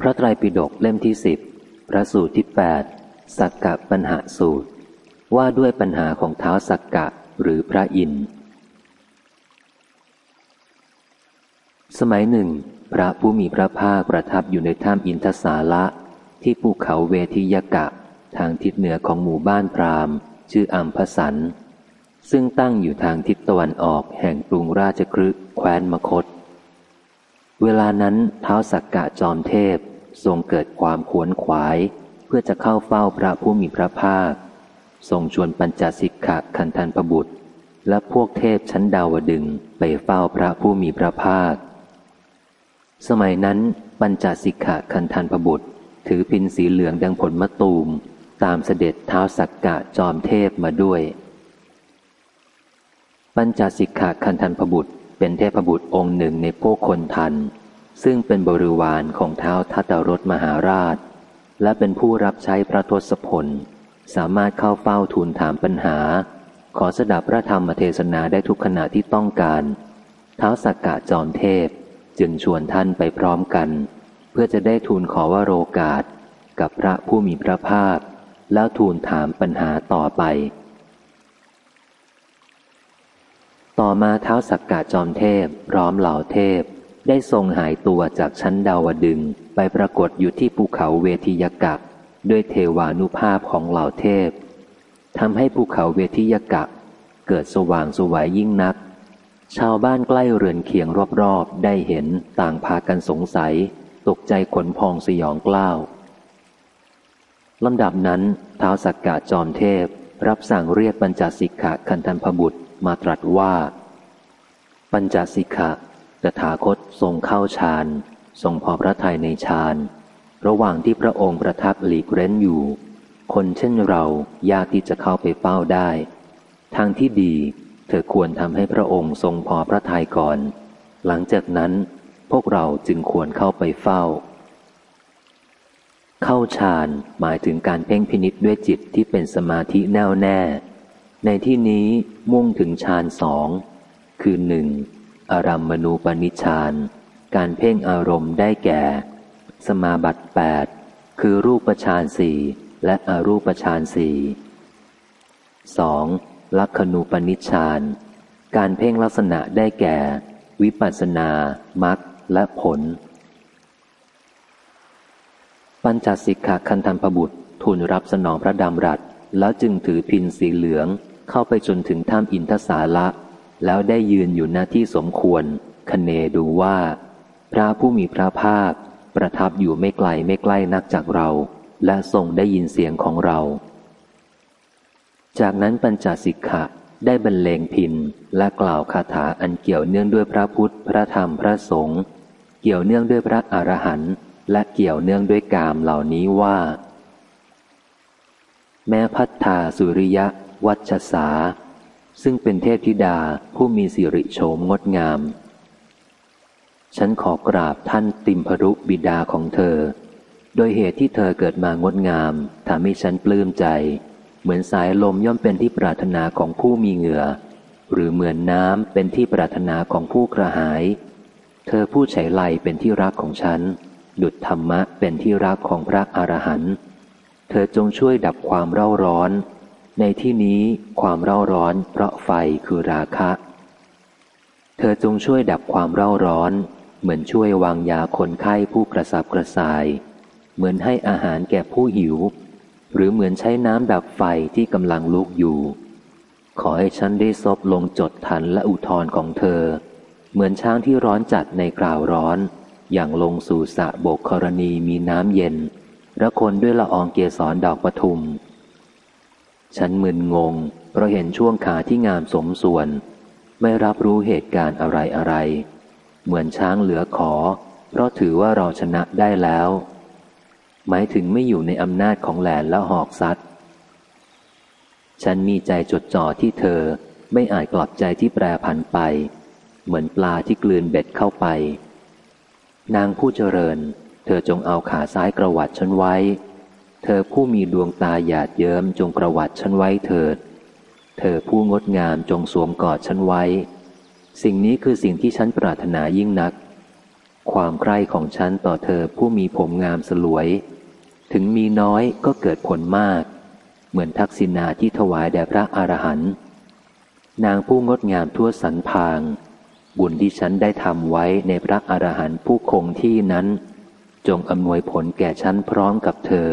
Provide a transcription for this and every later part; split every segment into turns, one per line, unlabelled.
พระไตรปิฎกเล่มที่สิบพระสูตรที่แปดสักกะปัญหาสูตร ว่าด้วยปัญหาของเท้าสักกะหรือพระอินทร์สมัยหนึ่ง พระผู้มีพระภาคประทับอยู่ในถ้ำอินทสาละ ที่ภูเขาเวทิยกะ ทางทิศเหนือของหมู่บ้านพราหมณ์ ชื่ออัมพสันซึ่งตั้งอยู่ทางทิศตะวันออกแห่งกรุงราชกฤห์แคว้นมคต เวลานั้นเท้าสักกะจอมเทพทรงเกิดความขวนขวาย เพื่อจะเข้าเฝ้าพระผู้มีพระภาค ทรงชวนปัญจสิกขะคันทันพบุตร และพวกเทพชั้นดาวดึงไปเฝ้าพระผู้มีพระภาค สมัยนั้นปัญจสิกขะคันทันพบุตร ถือพินสีเหลืองดังผลมะตูม ตามเสด็จเท้าสักกะจอมเทพมาด้วย ปัญจสิกขะคันทันพบุตร เป็นเทพบุตรองค์หนึ่งในพวกคนทัน ซึ่งเป็นบริวารของเท้าทัตรถมหาราช และเป็นผู้รับใช้พระทศพล สามารถเข้าเฝ้าทูลถามปัญหา ขอสดับพระธรรมเทศนาได้ทุกขณะที่ต้องการ เท้าสักกะจอมเทพจึงชวนท่านไปพร้อมกัน เพื่อจะได้ทูลขอว่าโรกาส กับพระผู้มีพระภาค แล้วทูลถามปัญหาต่อไป ต่อมาเท้าสักกะจอมเทพพร้อมเหล่าเทพ ได้ทรงหายตัวจากชั้นดาวดึงไปปรากฏอยู่ที่ภูเขาเวทียกะด้วยเทวานุภาพของเหล่าเทพทำให้ภูเขาเวทียกะเกิดสว่างสวยยิ่งนัก ชาวบ้านใกล้เรือนเคียงรอบๆ ได้เห็นต่างพากันสงสัย ตกใจขนพองสยองกล้าวลำดับนั้นท้าวสักกะจอมเทพ รับสั่งเรียกปัญจสิกขะคันธันพบุตร มาตรัสว่า ปัญจสิกขะตถาคตทรงเข้าฌานทรงพอพระทัยในฌานระหว่างที่พระองค์ประทับหลีกเร้นอยู่ คนเช่นเรายากที่จะเข้าไปเฝ้าได้ ทางที่ดี เธอควรทำให้พระองค์ทรงพอพระทัยก่อน หลังจากนั้นพวกเราจึงควรเข้าไปเฝ้า เข้าฌานหมายถึงการเพ่งพินิษด้วยจิตที่เป็นสมาธิแน่วแน่ ในที่นี้มุ่งถึงฌานสอง คือหนึ่งอารัมมณูปนิชาน การเพ่งอารมณ์ได้แก่ สมาบัติแปดคือรูปฌานสี่และอรูปฌานสี่สองลักขณูปนิชาน การเพ่งลักษณะได้แก่ วิปัสนามัคและผล ปัญจสิกขาคันธันพบุตรทูลรับสนองพระดำรัส แล้วจึงถือพินสีเหลือง เข้าไปจนถึงถ้ำอินทสาละ แล้วได้ยืนอยู่หน้าที่สมควร คเนดูว่า พระผู้มีพระภาค ประทับอยู่ไม่ไกลไม่ใกล้นักจากเรา และทรงได้ยินเสียงของเรา จากนั้นปัญจสิกขะได้บรรเลงพินและกล่าวคาถาอันเกี่ยวเนื่องด้วยพระพุทธ พระธรรมพระสงฆ์เกี่ยวเนื่องด้วยพระอรหันต์และเกี่ยวเนื่องด้วยกามเหล่านี้ว่า แม้พัฒนาสุริยะ วัชสา ซึ่งเป็นเทพธิดาผู้มีสิริโฉมงดงาม ฉันขอกราบท่านติมพรุบิดาของเธอ โดยเหตุที่เธอเกิดมางดงามทำให้ฉันปลื้มใจ เหมือนสายลมย่อมเป็นที่ปรารถนาของผู้มีเหงื่อ หรือเหมือนน้ำเป็นที่ปรารถนาของผู้กระหาย เธอผู้ใช้ไลเป็นที่รักของฉันดุจธรรมะเป็นที่รักของพระอรหันต์ เธอจงช่วยดับความเร่าร้อน ในที่นี้ความเร่าร้อนเพราะไฟคือราคะ เธอจงช่วยดับความเร่าร้อน เหมือนช่วยวางยาคนไข้ผู้กระสับกระส่าย เหมือนให้อาหารแก่ผู้หิว หรือเหมือนใช้น้ำดับไฟที่กำลังลุกอยู่ ขอให้ฉันได้ซบลงจดทันและอุทธรของเธอ เหมือนช้างที่ร้อนจัดในกล่าวร้อน อย่างลงสู่สะโบกกรณีมีน้ำเย็นระคนด้วยละอองเกสรดอกปทุม ฉันมึนงง เพราะเห็นช่วงขาที่งามสมส่วน ไม่รับรู้เหตุการณ์อะไรอะไร เหมือนช้างเหลือขอ เพราะถือว่าเราชนะได้แล้ว หมายถึงไม่อยู่ในอำนาจของแหลนและหอกซัดฉันมีใจจดจ่อที่เธอไม่อาจกลับใจที่แปรผันไป เหมือนปลาที่กลืนเบ็ดเข้าไป นางผู้เจริญ เธอจงเอาขาซ้ายกระวัดฉันไว้ เธอผู้มีดวงตาหยาดเยิ้มจงประวัติฉันไว้เถิด เธอผู้งดงามจงสวมกอดฉันไว้ สิ่งนี้คือสิ่งที่ฉันปรารถนายิ่งนัก ความใคร่ของฉันต่อเธอผู้มีผมงามสลวย ถึงมีน้อยก็เกิดผลมาก เหมือนทักษิณาที่ถวายแด่พระอรหันต์นางผู้งดงามทั่วสันพาง บุญที่ฉันได้ทำไว้ในพระอรหันต์ผู้คงที่นั้น จงอำนวยผลแก่ฉันพร้อมกับเธอ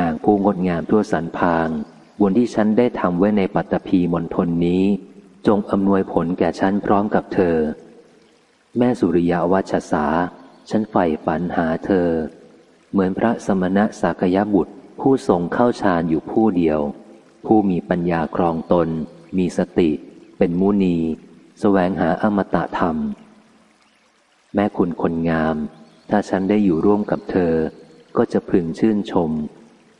นางผู้งดงามทั่วสันพางบุญที่ฉันได้ทำไว้ในปัตตภีมณฑลนี้ จงอำนวยผลแก่ฉันพร้อมกับเธอ แม่สุริยวัชสา ฉันใฝ่ฝันหาเธอ เหมือนพระสมณะสากยบุตร ผู้ทรงเข้าฌานอยู่ผู้เดียว ผู้มีปัญญาครองตน มีสติ เป็นมุนีสแสวงหาอมตะธรรม แม่คุณคนงาม ถ้าฉันได้อยู่ร่วมกับเธอ ก็จะพึงชื่นชม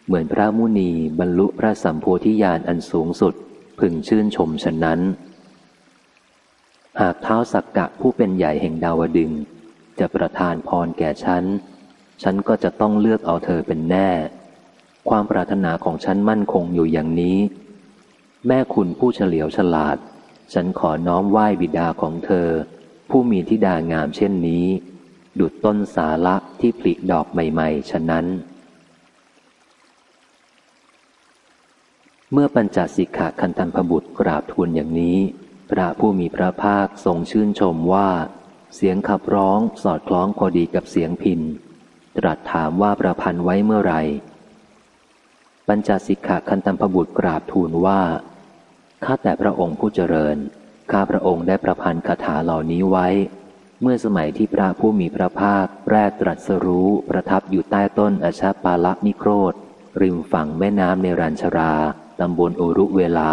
เหมือนพระมุนีบรรลุพระสัมโพธิญาณอันสูงสุด พึงชื่นชมฉะนั้น หากเท้าสักกะผู้เป็นใหญ่แห่งดาวดึง จะประทานพรแก่ฉัน ฉันก็จะต้องเลือกเอาเธอเป็นแน่ ความปรารถนาของฉันมั่นคงอยู่อย่างนี้ แม่คุณผู้เฉลียวฉลาด ฉันขอน้อมไหว้บิดาของเธอ ผู้มีทิดางามเช่นนี้ ดุดต้นสาละที่ผลิดอกใหม่ ๆ ฉะนั้น เมื่อปัญจสิกขาคันธันพบุตรกราบทูลอย่างนี้ พระผู้มีพระภาคทรงชื่นชมว่า เสียงขับร้องสอดคล้องพอดีกับเสียงพินตรัสถามว่าประพันธ์ไว้เมื่อไหร่ ปัญจสิกขาคันธันพบุตรกราบทูลว่าข้าแต่พระองค์ผู้เจริญข้าพระองค์ได้ประพันธ์คาถาเหล่านี้ไว้ เมื่อสมัยที่พระผู้มีพระภาคแรกตรัสรู้ประทับอยู่ใต้ต้นอชาปาละนิโครธริมฝั่งแม่น้ำในรัญชรา ตำบลโอรุเวลา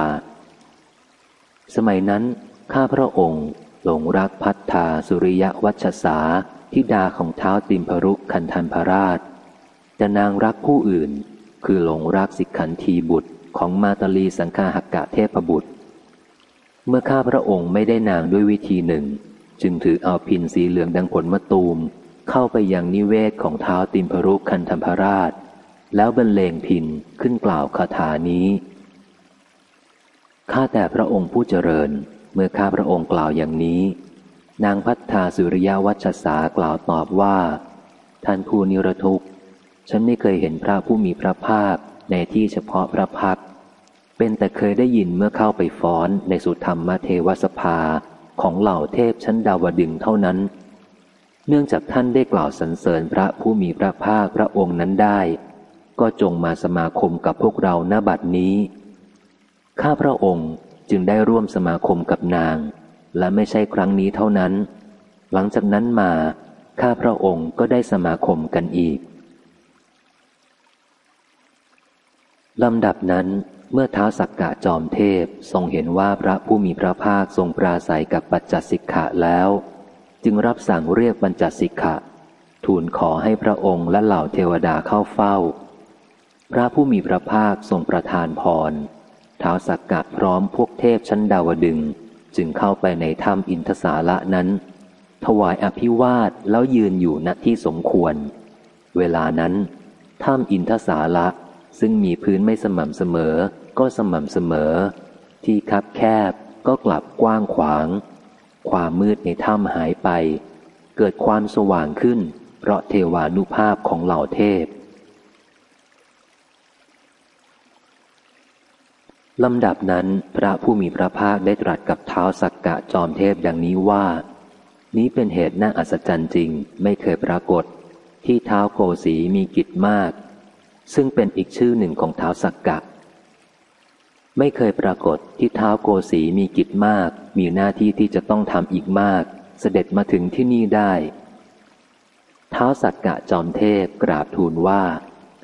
สมัยนั้นข้าพระองค์หลงรักพัฒธาสุริยวัชสาทิดาของเท้าติมพรุคันธันพราช แต่นางรักผู้อื่น คือหลงรักสิกขันทีบุตรของมาตาลีสังฆาหกะเทพบุตร เมื่อข้าพระองค์ไม่ได้นางด้วยวิธีหนึ่ง จึงถือเอาพินสีเหลืองดังผลมะตูม เข้าไปยังนิเวศของเท้าติมพรุคันธันพราช แล้วบรรเลงพินขึ้นกล่าวคาถานี้ ข้าแต่พระองค์ผู้เจริญ เมื่อข้าพระองค์กล่าวอย่างนี้ นางพัฒนาสุริยวัชสากล่าวตอบว่า ท่านผู้นิรทุกข์ ฉันไม่เคยเห็นพระผู้มีพระภาคในที่เฉพาะพระพัก เป็นแต่เคยได้ยินเมื่อเข้าไปฟ้อนในสุธรรมเทวสภาของเหล่าเทพชั้นดาวดึงเท่านั้น เนื่องจากท่านได้กล่าวสรรเสริญพระผู้มีพระภาคพระองค์นั้นได้ ก็จงมาสมาคมกับพวกเราหน้าบัดนี้ ข้าพระองค์จึงได้ร่วมสมาคมกับนาง และไม่ใช่ครั้งนี้เท่านั้น หลังจากนั้นมาข้าพระองค์ก็ได้สมาคมกันอีกลำดับนั้นเมื่อเท้าสักกะจอมเทพทรงเห็นว่าพระผู้มีพระภาคทรงปราศัยกับปัจจสิกขะแล้ว จึงรับสั่งเรียกปัญจสิกขะ ทูลขอให้พระองค์และเหล่าเทวดาเข้าเฝ้า พระผู้มีพระภาคทรงประทานพร ท้าวสักกะพร้อมพวกเทพชั้นดาวดึง จึงเข้าไปในถ้ำอินทสาละนั้น ถวายอภิวาทแล้วยืนอยู่ณที่สมควร เวลานั้นถ้ำอินทสาละซึ่งมีพื้นไม่สม่ำเสมอ ก็สม่ำเสมอ ที่คับแคบก็กลับกว้างขวาง ความมืดในถ้ำหายไป เกิดความสว่างขึ้น เพราะเทวานุภาพของเหล่าเทพ ลำดับนั้นพระผู้มีพระภาคได้ตรัสกับเท้าสักกะจอมเทพดังนี้ว่า นี้เป็นเหตุน่าอัศจรรย์จริงไม่เคยปรากฏ ที่เท้าโกสีมีกิจมาก ซึ่งเป็นอีกชื่อหนึ่งของเท้าสักกะ ไม่เคยปรากฏที่เท้าโกสีมีกิจมาก มีหน้าที่ที่จะต้องทำอีกมาก เสด็จมาถึงที่นี่ได้เท้าสักกะจอมเทพกราบทูลว่า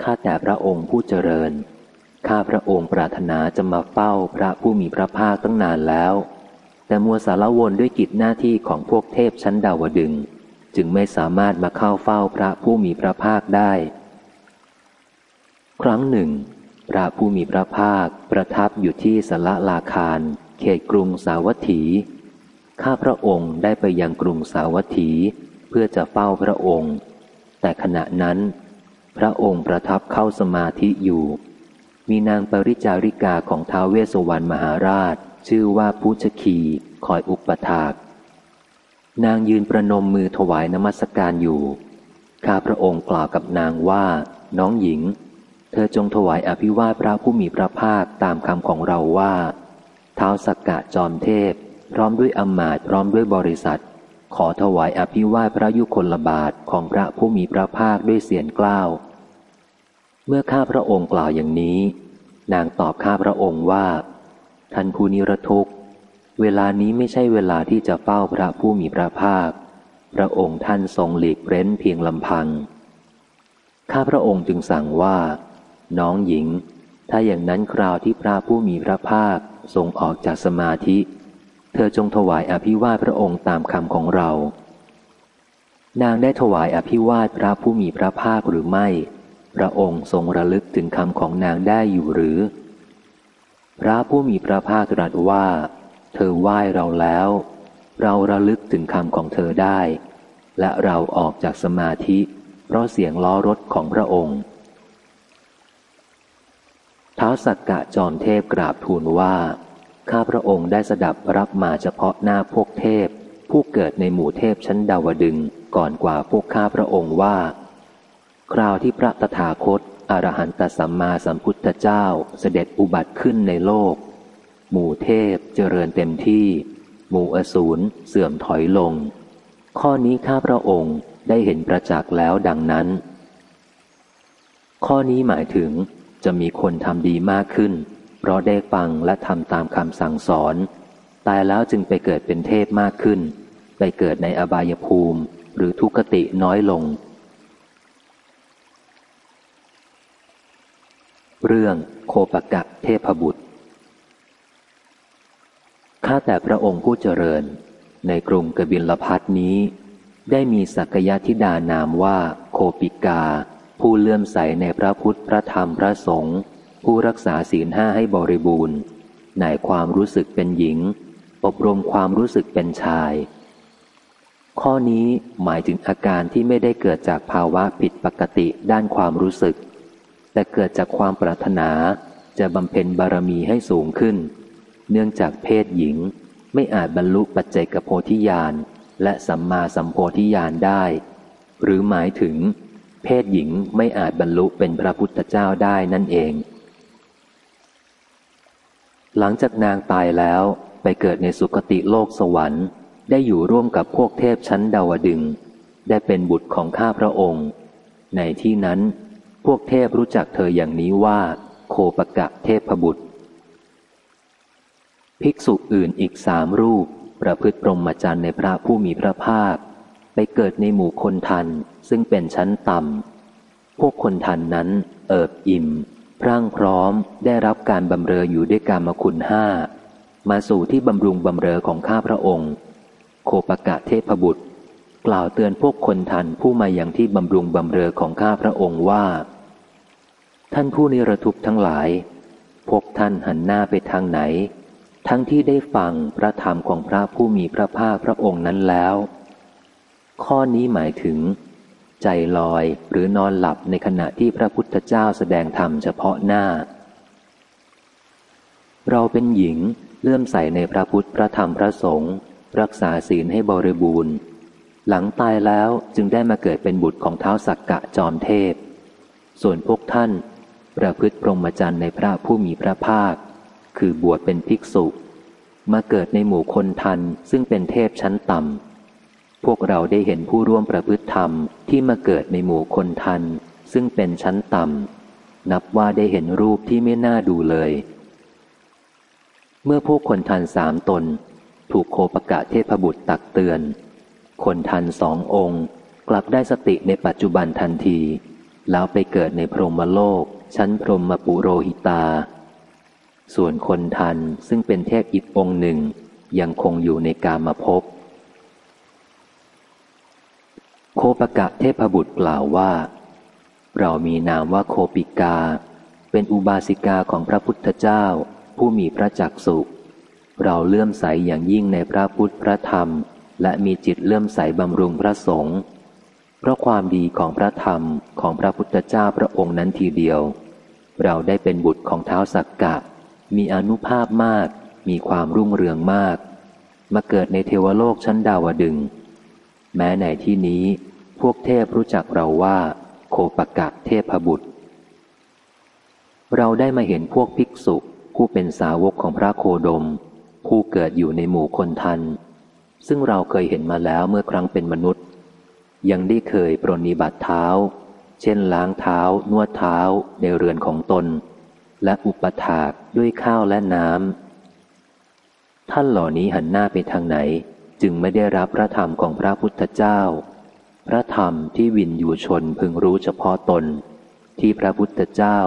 ข้าแต่พระองค์ผู้เจริญ ข้าพระองค์ปรารถนาจะมาเฝ้าพระผู้มีพระภาคตั้งนานแล้ว แต่มัวสารวนด้วยกิจหน้าที่ของพวกเทพชั้นดาวดึง จึงไม่สามารถมาเข้าเฝ้าพระผู้มีพระภาคได้ ครั้งหนึ่ง พระผู้มีพระภาคประทับอยู่ที่สละลาคาร เขตกรุงสาวัตถี ข้าพระองค์ได้ไปยังกรุงสาวัตถี เพื่อจะเฝ้าพระองค์ แต่ขณะนั้น พระองค์ประทับเข้าสมาธิอยู่ มีนางปริจาริกาของท้าวเวสวรรณมหาราช ชื่อว่าพุชคีคอยอุปถาก นางยืนประนมมือถวายนมัสการอยู่ ข้าพระองค์กล่าวกับนางว่า น้องหญิง เธอจงถวายอภิวาทพระผู้มีพระภาคตามคำของเราว่าเท้าสักกะจอมเทพ พร้อมด้วยอมาตพร้อมด้วยบริษัท ขอถวายอภิวาทพระยุคลบาทของพระผู้มีพระภาคด้วยเสียงกล้าว เมื่อข้าพระองค์กล่าวอย่างนี้ นางตอบข้าพระองค์ว่า ท่านผู้นิรทุกข์ เวลานี้ไม่ใช่เวลาที่จะเฝ้าพระผู้มีพระภาค พระองค์ท่านทรงหลีกเร้นเพียงลำพัง ข้าพระองค์จึงสั่งว่า น้องหญิง ถ้าอย่างนั้นคราวที่พระผู้มีพระภาคทรงออกจากสมาธิ เธอจงถวายอภิวาทพระองค์ตามคำของเรา นางได้ถวายอภิวาทพระผู้มีพระภาคหรือไม่ ระองค์ทรงระลึกถึงคำของนางได้อยู่หรือ พระผู้มีพระภาคตรัสว่า เธอไหว้เราแล้ว เราระลึกถึงคำของเธอได้ และเราออกจากสมาธิ เพราะเสียงล้อรถของพระองค์ท้าวสักกะจอมเทพกราบทูลว่า ข้าพระองค์ได้สดับรับมาเฉพาะหน้าพวกเทพ ผู้เกิดในหมู่เทพชั้นดาวดึงก่อนกว่าพวกข้าพระองค์ว่า คราวที่พระตถาคตอรหันตสัมมาสัมพุทธเจ้าเสด็จอุบัติขึ้นในโลก หมู่เทพเจริญเต็มที่ หมู่อสูรเสื่อมถอยลง ข้อนี้ข้าพระองค์ได้เห็นประจักษ์แล้วดังนั้น ข้อนี้หมายถึงจะมีคนทำดีมากขึ้น เพราะได้ฟังและทำตามคำสั่งสอน ตายแล้วจึงไปเกิดเป็นเทพมากขึ้น ไปเกิดในอบายภูมิ หรือทุกติน้อยลง เรื่องโคปกะเทพบุตร ข้าแต่พระองค์ผู้เจริญ ในกรุงกบิลพัทนี้ ได้มีสักยะธิดานามว่าโคปิกา ผู้เลื่อมใสในพระพุทธพระธรรมพระสงฆ์ผู้รักษาศีลห้าให้บริบูรณ์ในความรู้สึกเป็นหญิง อบรมความรู้สึกเป็นชาย ข้อนี้หมายถึงอาการที่ไม่ได้เกิดจากภาวะผิดปกติด้านความรู้สึก แต่เกิดจากความปรารถนาจะบำเพ็ญบารมีให้สูงขึ้น เนื่องจากเพศหญิงไม่อาจบรรลุปัจเจกโพธิญาณและสัมมาสัมโพธิญาณได้ หรือหมายถึง เพศหญิงไม่อาจบรรลุเป็นพระพุทธเจ้าได้นั่นเอง หลังจากนางตายแล้วไปเกิดในสุคติโลกสวรรค์ ได้อยู่ร่วมกับพวกเทพชั้นดาวดึง ได้เป็นบุตรของข้าพระองค์ ในที่นั้น พวกเทพรู้จักเธออย่างนี้ว่า โคปกะเทพบุตร ภิกษุอื่นอีกสามรูป ประพฤติปรมจรรย์ในพระผู้มีพระภาค ไปเกิดในหมู่คนทัน ซึ่งเป็นชั้นต่ำ พวกคนทันนั้น เอิบอิ่ม พรั่งพร้อมได้รับการบำเรออยู่ด้วยการมคุณห้า มาสู่ที่บำรุงบำเรอของข้าพระองค์ โคปกะเทพบุตร กล่าวเตือนพวกคนทันผู้มาอย่างที่บำรุงบำเรอของข้าพระองค์ว่า ท่านผู้นิรทุกข์ทั้งหลาย พวกท่านหันหน้าไปทางไหน ทั้งที่ได้ฟังพระธรรมของพระผู้มีพระภาคพระองค์นั้นแล้ว ข้อนี้หมายถึง ใจลอยหรือนอนหลับในขณะที่พระพุทธเจ้าแสดงธรรมเฉพาะหน้า เราเป็นหญิงเลื่อมใสในพระพุทธพระธรรมพระสงฆ์รักษาศีลให้บริบูรณ์ หลังตายแล้วจึงได้มาเกิดเป็นบุตรของเท้าสักกะจอมเทพ ส่วนพวกท่าน ประพฤติพรหมจรรย์ในพระผู้มีพระภาค คือบวชเป็นภิกษุ มาเกิดในหมู่คนทันซึ่งเป็นเทพชั้นต่ำ พวกเราได้เห็นผู้ร่วมประพฤติธรรมที่มาเกิดในหมู่คนทัน ซึ่งเป็นชั้นต่ำ นับว่าได้เห็นรูปที่ไม่น่าดูเลย เมื่อพวกคนทันสามตน ถูกโคปกะเทพบุตรตักเตือน คนทันสององค์ กลับได้สติในปัจจุบันทันที แล้วไปเกิดในพรหมโลก ชั้นพรหมปุโรหิตา ส่วนคนทันซึ่งเป็นเทพอีกองค์หนึ่ง ยังคงอยู่ในกามภพโคปกะเทพบุตรกล่าวว่า เรามีนามว่าโคปิกา เป็นอุบาสิกาของพระพุทธเจ้า ผู้มีพระจักสุเราเลื่อมใสอย่างยิ่งในพระพุทธพระธรรม และมีจิตเลื่อมใสบำรุงพระสงฆ์เพราะความดีของพระธรรมของพระพุทธเจ้าพระองค์นั้นทีเดียว เราได้เป็นบุตรของเท้าสักกะ มีอนุภาพมาก มีความรุ่งเรืองมาก มาเกิดในเทวโลกชั้นดาวดึง แม้ในที่นี้พวกเทพรู้จักเราว่า โคปกะเทพบุตร เราได้มาเห็นพวกภิกษุผู้เป็นสาวกของพระโคดม ผู้เกิดอยู่ในหมู่คนทัน ซึ่งเราเคยเห็นมาแล้วเมื่อครั้งเป็นมนุษย์ ยังได้เคยปรนิบัติเท้า เช่นล้างเท้า นวดเท้าในเรือนของตน และอุปถากด้วยข้าวและน้ำท่านเหล่านี้หันหน้าไปทางไหน จึงไม่ได้รับพระธรรมของพระพุทธเจ้า พระธรรมที่วินยูชนพึงรู้เฉพาะตน ที่พระพุทธเจ้า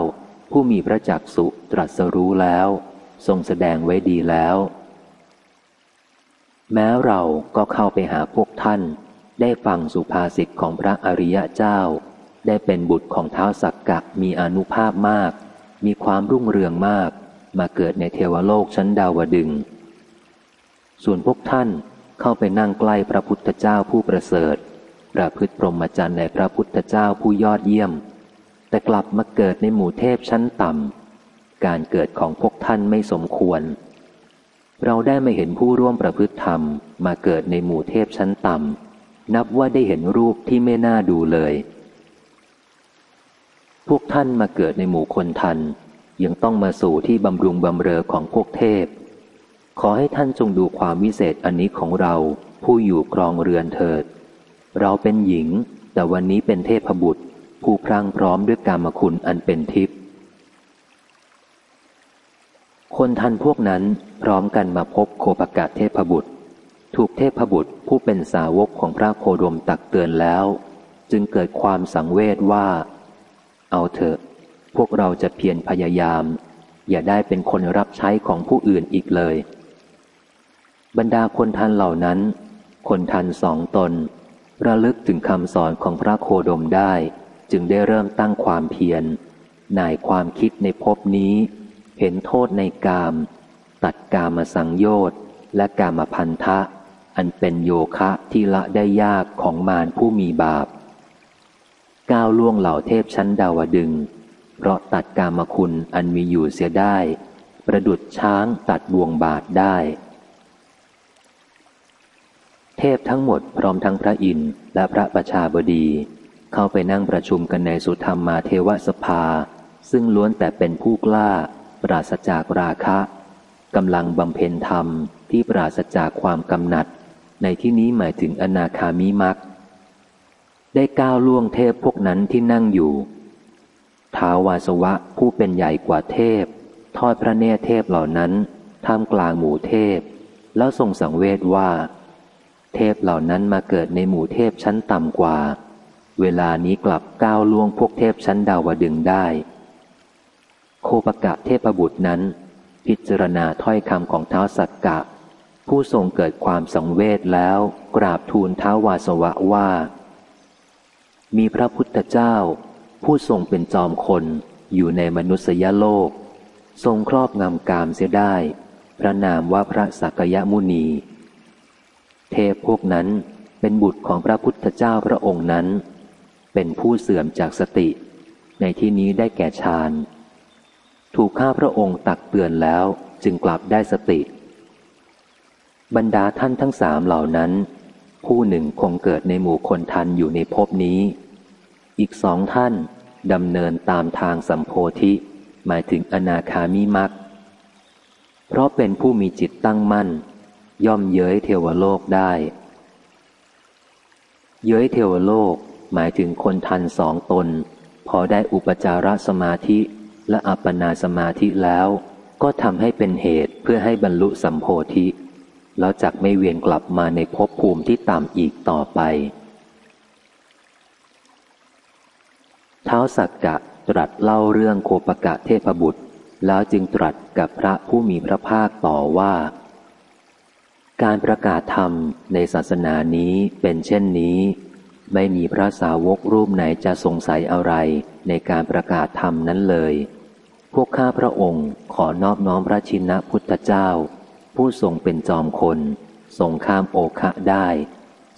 ผู้มีพระจักสุตรัสรู้แล้ว ทรงแสดงไว้ดีแล้ว แม้เราก็เข้าไปหาพวกท่าน ได้ฟังสุภาษิตของพระอริยะเจ้า ได้เป็นบุตรของเท้าสักกะมีอนุภาพมาก มีความรุ่งเรืองมาก มาเกิดในเทวโลกชั้นดาวดึง ส่วนพวกท่านเข้าไปนั่งใกล้พระพุทธเจ้าผู้ประเสริฐประพฤติพรหมจรรย์ในพระพุทธเจ้าผู้ยอดเยี่ยม แต่กลับมาเกิดในหมู่เทพชั้นต่ำการเกิดของพวกท่านไม่สมควร เราได้ไม่เห็นผู้ร่วมประพฤติธรรมมาเกิดในหมู่เทพชั้นต่ำ นับว่าได้เห็นรูปที่ไม่น่าดูเลย พวกท่านมาเกิดในหมู่คนทัน ยังต้องมาสู่ที่บำรุงบำเรอของพวกเทพ ขอให้ท่านจงดูความวิเศษอันนี้ของเรา ผู้อยู่ครองเรือนเถิด เราเป็นหญิง แต่วันนี้เป็นเทพบุตร ผู้พรังพร้อมด้วยกรรมคุณอันเป็นทิพย์ คนทันพวกนั้นพร้อมกันมาพบโคปกะเทพบุตร ถูกเทพบุตรผู้เป็นสาวกของพระโคดมตักเตือนแล้ว จึงเกิดความสังเวชว่า เอาเถอะ พวกเราจะเพียรพยายาม อย่าได้เป็นคนรับใช้ของผู้อื่นอีกเลย บรรดาคนทันเหล่านั้น คนทันสองตน ระลึกถึงคำสอนของพระโคดมได้ จึงได้เริ่มตั้งความเพียรนายความคิดในภพนี้ เห็นโทษในกาม ตัดกามสังโยชน์และกามพันธะ อันเป็นโยคะที่ละได้ยากของมารผู้มีบาป ก้าวล่วงเหล่าเทพชั้นดาวดึง เพราะตัดกามคุณอันมีอยู่เสียได้ ประดุดช้างตัดบ่วงบาทได้ เทพทั้งหมดพร้อมทั้งพระอินทร์และพระประชาบดี เข้าไปนั่งประชุมกันในสุธรรมมาเทวสภา ซึ่งล้วนแต่เป็นผู้กล้า ปราศจากราคะกำลังบำเพ็ญธรรมที่ปราศจากความกำหนัด ในที่นี้หมายถึงอนาคามิมักได้ก้าวล่วงเทพพวกนั้นที่นั่งอยู่ท้าวาสวะผู้เป็นใหญ่กว่าเทพ ทอดพระเนตรเทพเหล่านั้นท่ามกลางหมู่เทพ แล้วทรงสังเวชว่า เทพเหล่านั้นมาเกิดในหมู่เทพชั้นต่ำกว่า เวลานี้กลับก้าวล่วงพวกเทพชั้นดาวดึงได้ โคปกะเทพบุตรนั้น พิจารณาถ้อยคำของเท้าสักกะ ผู้ทรงเกิดความสังเวชแล้ว กราบทูลเท้าวาสวะว่า มีพระพุทธเจ้า ผู้ทรงเป็นจอมคนอยู่ในมนุษยโลก ทรงครอบงำกามเสียได้ พระนามว่าพระสักยมุนี เทพพวกนั้นเป็นบุตรของพระพุทธเจ้าพระองค์นั้น เป็นผู้เสื่อมจากสติ ในที่นี้ได้แก่ฌาน ถูกข้าพระองค์ตักเตือนแล้วจึงกลับได้สติ บรรดาท่านทั้งสามเหล่านั้น ผู้หนึ่งคงเกิดในหมู่คนทันอยู่ในภพนี้ อีกสองท่านดำเนินตามทางสัมโพธิ หมายถึงอนาคามิมักเพราะเป็นผู้มีจิตตั้งมั่น ย่อมเย้ยเทวโลกได้ เย้ยเทวโลกหมายถึงคนทันสองตน พอได้อุปจารสมาธิ และอัปปนาสมาธิแล้วก็ทำให้เป็นเหตุเพื่อให้บรรลุสัมโพธิ แล้วจักไม่เวียนกลับมาในภพภูมิที่ต่ำอีกต่อไป เท้าสักกะตรัสเล่าเรื่องโคปกะเทพบุตร แล้วจึงตรัสกับพระผู้มีพระภาคต่อว่า การประกาศธรรมในศาสนานี้เป็นเช่นนี้ ไม่มีพระสาวกรูปไหนจะสงสัยอะไร ในการประกาศธรรมนั้นเลย พวกข้าพระองค์ขอนอบน้อมพระชินะพุทธเจ้า ผู้ทรงเป็นจอมคนทรงข้ามโอคะได้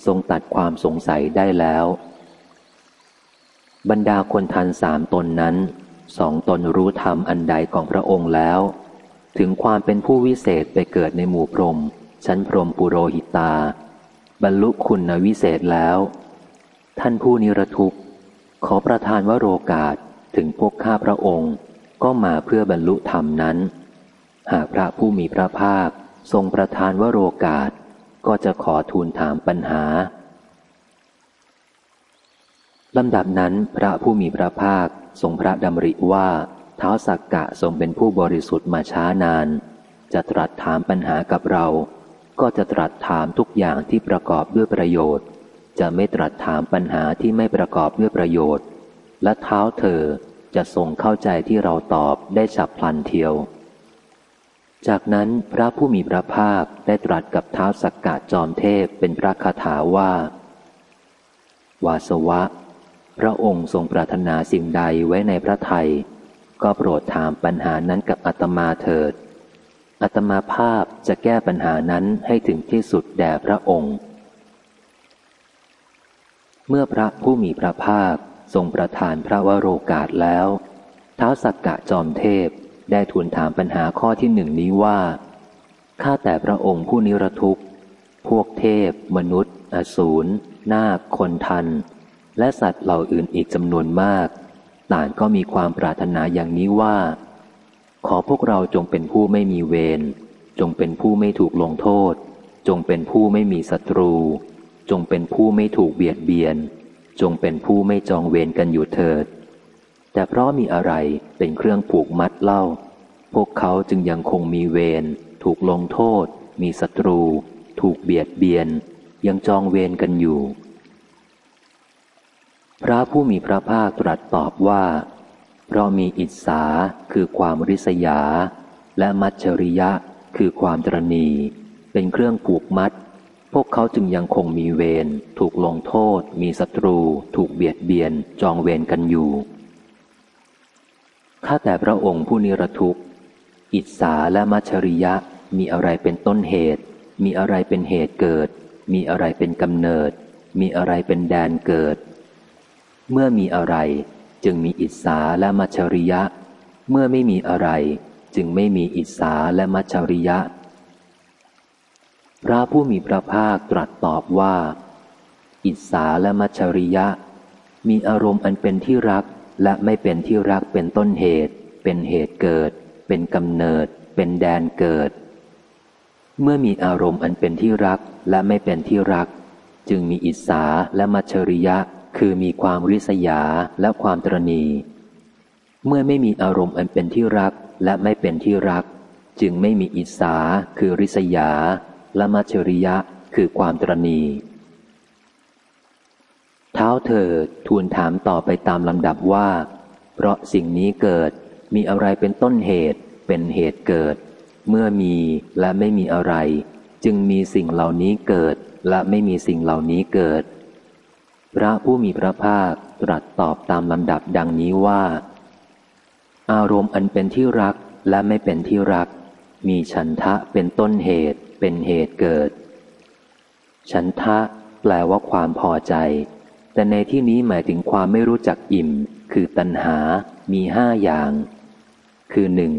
ทรงตัดความสงสัยได้แล้ว บรรดาคนทันสามตนนั้นสองตนรู้ธรรมอันใดของพระองค์แล้ว ถึงความเป็นผู้วิเศษไปเกิดในหมู่พรมชั้นพรมปุโรหิตาบบรรลุคุณวิเศษแล้ว ท่านผู้นิรทุกข์ ขอประทานวโรกาสถึงพวกข้าพระองค์ ก็มาเพื่อบรรลุธรรมนั้น หากพระผู้มีพระภาคทรงประทานวโรกาส ก็จะขอทูลถามปัญหาลำดับนั้นพระผู้มีพระภาคทรงพระดำริว่าเท้าสักกะทรงเป็นผู้บริสุทธิ์มาช้านาน จะตรัสถามปัญหากับเรา ก็จะตรัสถามทุกอย่างที่ประกอบด้วยประโยชน์ จะไม่ตรัสถามปัญหาที่ไม่ประกอบด้วยประโยชน์ และเท้าเธอจะทรงเข้าใจที่เราตอบได้ฉับพลันเทียว จากนั้นพระผู้มีพระภาคได้ตรัสกับเท้าสักกะจอมเทพเป็นพระคาถาว่า วาสวะ พระองค์ทรงปรารถนาสิ่งใดไว้ในพระไทย ก็โปรดถามปัญหานั้นกับอาตมาเถิดอาตมาภาพจะแก้ปัญหานั้นให้ถึงที่สุดแด่พระองค์ เมื่อพระผู้มีพระภาคทรงประทานพระวโรกาสแล้วท้าวสักกะจอมเทพได้ทูลถามปัญหาข้อที่หนึ่งนี้ว่า ข้าแต่พระองค์ผู้นิรทุกข์ พวกเทพ มนุษย์ อสูร นาค คนทัน และสัตว์เหล่าอื่นอีกจำนวนมาก ต่างก็มีความปรารถนาอย่างนี้ว่า ขอพวกเราจงเป็นผู้ไม่มีเวร จงเป็นผู้ไม่ถูกลงโทษ จงเป็นผู้ไม่มีศัตรู จงเป็นผู้ไม่ถูกเบียดเบียน จงเป็นผู้ไม่จองเวรกันอยู่เถิด แต่เพราะมีอะไรเป็นเครื่องผูกมัดเล่า พวกเขาจึงยังคงมีเวรถูกลงโทษ มีศัตรู ถูกเบียดเบียน ยังจองเวรกันอยู่ พระผู้มีพระภาคตรัสตอบว่า เพราะมีอิสาคือความริษยา และมัจฉริยะคือความตรณี เป็นเครื่องผูกมัด พวกเขาจึงยังคงมีเวร ถูกลงโทษ มีศัตรู ถูกเบียดเบียน จองเวรกันอยู่ ข้าแต่พระองค์ผู้นิรทุกข์ อิสาและมัจฉริยะ มีอะไรเป็นต้นเหตุ มีอะไรเป็นเหตุเกิด มีอะไรเป็นกำเนิด มีอะไรเป็นแดนเกิด เมื่อมีอะไรจึงมีอิสาและมัชริยะ เมื่อไม่มีอะไร จึงไม่มีอิสาและมัชริยะ พระผู้มีพระภาคตรัสตอบว่า อิสาและมัชริยะ มีอารมณ์อันเป็นที่รักและไม่เป็นที่รักเป็นต้นเหตุ เป็นเหตุเกิด เป็นกำเนิด เป็นแดนเกิด เมื่อมีอารมณ์อันเป็นที่รักและไม่เป็นที่รัก จึงมีอิสาและมัชริยะ คือมีความริษยาและความตรณีเมื่อไม่มีอารมณ์อันเป็นที่รักและไม่เป็นที่รัก จึงไม่มีอิสาคือริษยา และมัจริยะคือความตรณีเท้าเธอทูลถามต่อไปตามลำดับว่า เพราะสิ่งนี้เกิดมีอะไรเป็นต้นเหตุ เป็นเหตุเกิด เมื่อมีและไม่มีอะไร จึงมีสิ่งเหล่านี้เกิดและไม่มีสิ่งเหล่านี้เกิด พระผู้มีพระภาคตรัสตอบตามลำดับดังนี้ว่า อารมณ์อันเป็นที่รักและไม่เป็นที่รัก มีฉันทะเป็นต้นเหตุ เป็นเหตุเกิด ฉันทะแปลว่าความพอใจ แต่ในที่นี้หมายถึงความไม่รู้จักอิ่ม คือตัณหา มีห้าอย่าง คือหนึ่ง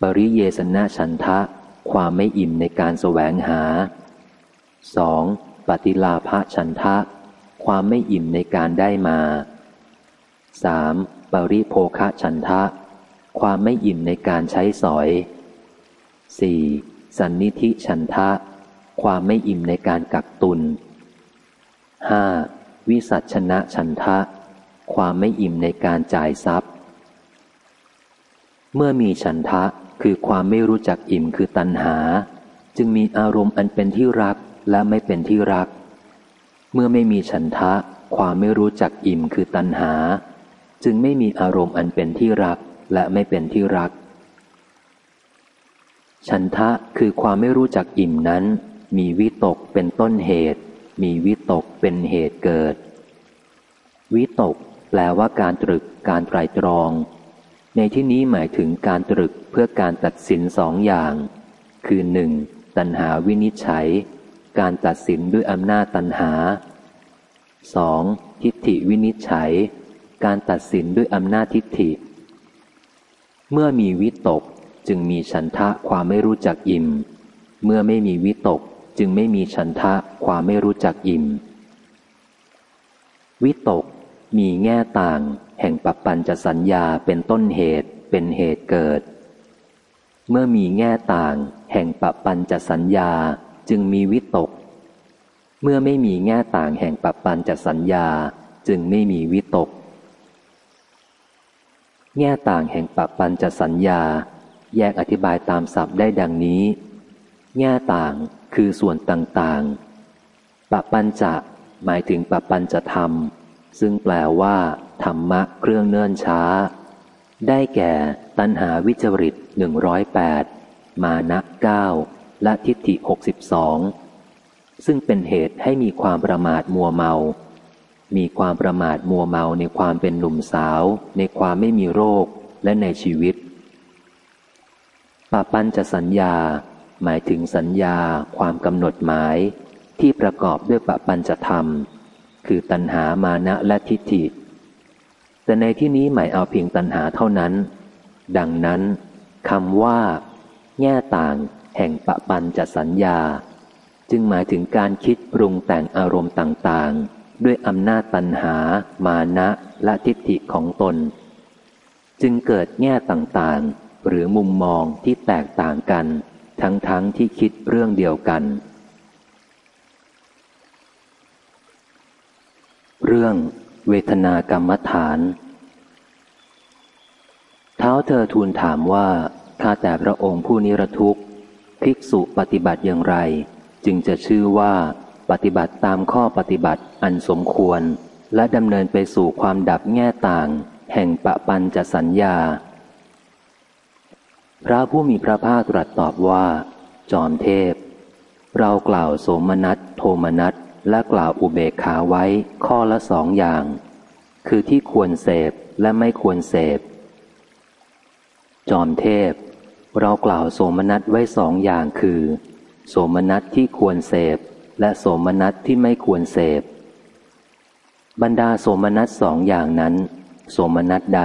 ปริเยสนะฉันทะ ความไม่อิ่มในการแสวงหาสองปฏิลาภฉันทะ ความไม่อิ่มในการได้มา 3. ปริโภคะฉันทะ ความไม่อิ่มในการใช้สอย 4. สันนิธิฉันทะ ความไม่อิ่มในการกักตุน 5. วิสัชนะฉันทะ ความไม่อิ่มในการจ่ายทรัพย์ เมื่อมีฉันทะคือความไม่รู้จักอิ่มคือตัณหา จึงมีอารมณ์อันเป็นที่รักและไม่เป็นที่รัก เมื่อไม่มีฉันทะ ความไม่รู้จักอิ่มคือตัณหา จึงไม่มีอารมณ์อันเป็นที่รักและไม่เป็นที่รัก ฉันทะคือความไม่รู้จักอิ่มนั้น มีวิตกเป็นต้นเหตุ มีวิตกเป็นเหตุเกิด วิตก แปลว่าการตรึก การไตรตรอง ในที่นี้หมายถึงการตรึกเพื่อการตัดสินสองอย่าง คือหนึ่งตัณหาวินิจฉัย การตัดสินด้วยอำนาจตันหา 2. ทิฏฐิวินิจฉัย การตัดสินด้วยอำนาจทิฏฐิ เมื่อมีวิตก จึงมีฉันทะความไม่รู้จักอิ่ม เมื่อไม่มีวิตก จึงไม่มีฉันทะความไม่รู้จักอิ่ม วิตก มีแง่ต่าง แห่งปัปปัญจะสัญญาเป็นต้นเหตุ เป็นเหตุเกิด เมื่อมีแง่ต่าง แห่งปัปปัญจะสัญญาจึงมีวิตก เมื่อไม่มีแง่ต่างแห่งปัปปัญจะสัญญาจึงไม่มีวิตก แง่ต่างแห่งปัปปัญจะสัญญา แยกอธิบายตามศัพท์ได้ดังนี้ แง่ต่างคือส่วนต่างๆปัปปัญจะหมายถึงปัปปัญจะธรรม ซึ่งแปลว่า ธรรมะเครื่องเนื่นช้า ได้แก่ตัณหาวิจริตหนึ่งร้อยแปดมานะเก้าและทิฏฐิหกสิบสองซึ่งเป็นเหตุให้มีความประมาทมัวเมา มีความประมาทมัวเมาในความเป็นหนุ่มสาว ในความไม่มีโรคและในชีวิต ปาปัญจะสัญญา หมายถึงสัญญาความกำหนดหมาย ที่ประกอบด้วยปปัญจะธรรม คือตัณหามานะและทิฏฐิ แต่ในที่นี้หมายเอาเพียงตัณหาเท่านั้น ดังนั้นคำว่า แง่ต่างแห่งปปัญจะสัญญา จึงหมายถึงการคิดปรุงแต่งอารมณ์ต่างๆ ด้วยอำนาจตัณหา มานะและทิฏฐิของตน จึงเกิดแง่ต่างๆ หรือมุมมองที่แตกต่างกัน ทั้งๆทที่คิดเรื่องเดียวกัน เรื่องเวทนากรรมฐาน เท้าเธอทูลถามว่าข้าแต่พระองค์ผู้นิรทุกข์ภิกษุปฏิบัติอย่างไร จึงจะชื่อว่าปฏิบัติตามข้อปฏิบัติอันสมควร และดำเนินไปสู่ความดับแง่ต่าง แห่งปะปันจะสัญญา พระผู้มีพระภาคตรัสตอบว่า จอมเทพ เรากล่าวโสมนัสโทมนัสและกล่าวอุเบกขาไว้ข้อละสองอย่าง คือที่ควรเสพและไม่ควรเสพ จอมเทพ เรากล่าวโสมนัสไว้สองอย่างคือ โสมนัสที่ควรเสพ และโสมนัสที่ไม่ควรเสพ บรรดาโสมนัสสองอย่างนั้น โสมนัสใด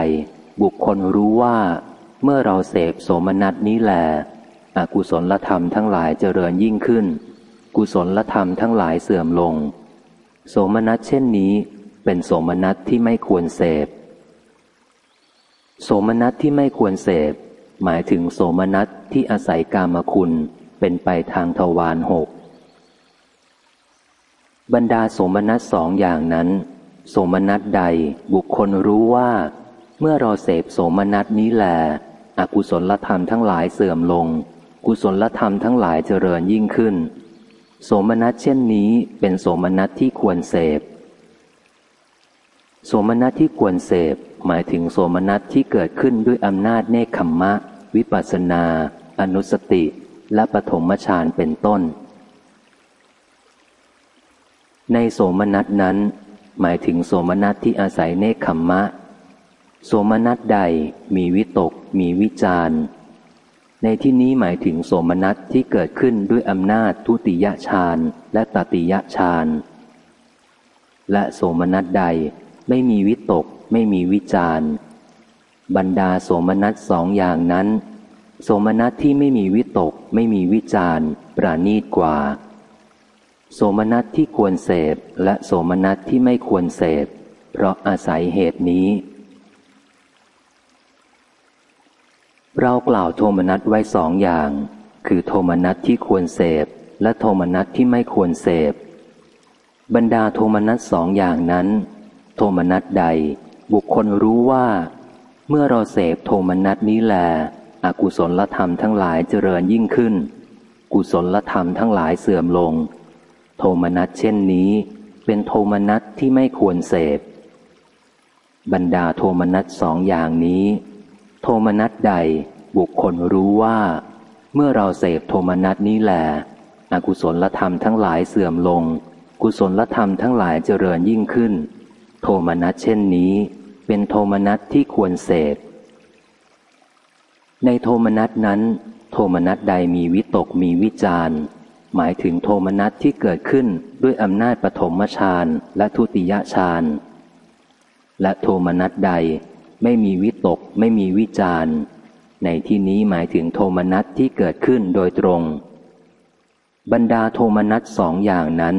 บุคคลรู้ว่า เมื่อเราเสพโสมนัสนี้แลอกุศลธรรมทั้งหลายเจริญยิ่งขึ้น กุศลธรรมทั้งหลายเสื่อมลง โสมนัสเช่นนี้ เป็นโสมนัสที่ไม่ควรเสพ โสมนัสที่ไม่ควรเสพ หมายถึงโสมนัสที่อาศัยกามคุณเป็นไปทางทวารหกบรรดาโสมนัสสองอย่างนั้น โสมนัสใดบุคคลรู้ว่า เมื่อเราเสพโสมนัสนี้แหล อกุศลธรรมทั้งหลายเสื่อมลง กุศลธรรมทั้งหลายเจริญยิ่งขึ้น โสมนัสเช่นนี้เป็นโสมนัสที่ควรเสพ โสมนัสที่ควรเสพ หมายถึงโสมนัสที่เกิดขึ้นด้วยอำนาจเนคขมมะ วิปัสนา อนุสติ และปฐมฌานเป็นต้น ในโสมนัสนั้น หมายถึงโสมนัสที่อาศัยเนคขมมะ สมนัสใดมีวิตก มีวิจารในที่นี้หมายถึงโสมนัสที่เกิดขึ้นด้วยอำนาจทุติยฌานและตติยฌานและโสมนัสใดไม่มีวิตก ไม่มีวิจารบรรดาโสมนัสสองอย่างนั้น โสมนัสที่ไม่มีวิตก ไม่มีวิจารปราณีตกว่า โสมนัสที่ควรเสพและโสมนัสที่ไม่ควรเสพเพราะอาศัยเหตุนี้ เรากล่าวโทมนัสไว้สองอย่าง คือโทมนัสที่ควรเสพ และโทมนัสที่ไม่ควรเสพ บรรดาโทมนัสสองอย่างนั้น โทมนัสใด บุคคลรู้ว่า เมื่อเราเสพโทมนัสนี้แล อกุศลธรรมทั้งหลายเจริญยิ่งขึ้น กุศลธรรมทั้งหลายเสื่อมลง โทมนัสเช่นนี้ เป็นโทมนัสที่ไม่ควรเสพ บรรดาโทมนัสสองอย่างนี้ ทมนัสใด บุคคลรู้ว่า เมื่อเราเสพโทมนัสนี้แลอกุศลธรรมทั้งหลายเสื่อมลง กุศลธรรมทั้งหลายเจริญยิ่งขึ้น โทมนัสเช่นนี้ เป็นโทมนัสที่ควรเสพในโทมนัสนั้น โทมนัสใดมีวิตกมีวิจารหมายถึงโทมนัสที่เกิดขึ้นด้วยอำนาจปฐมฌานและทุติยฌานและโทมนัสใด ไม่มีวิตก ไม่มีวิจารในที่นี้หมายถึงโทมนัสที่เกิดขึ้นโดยตรง บรรดาโทมนัสสองอย่างนั้น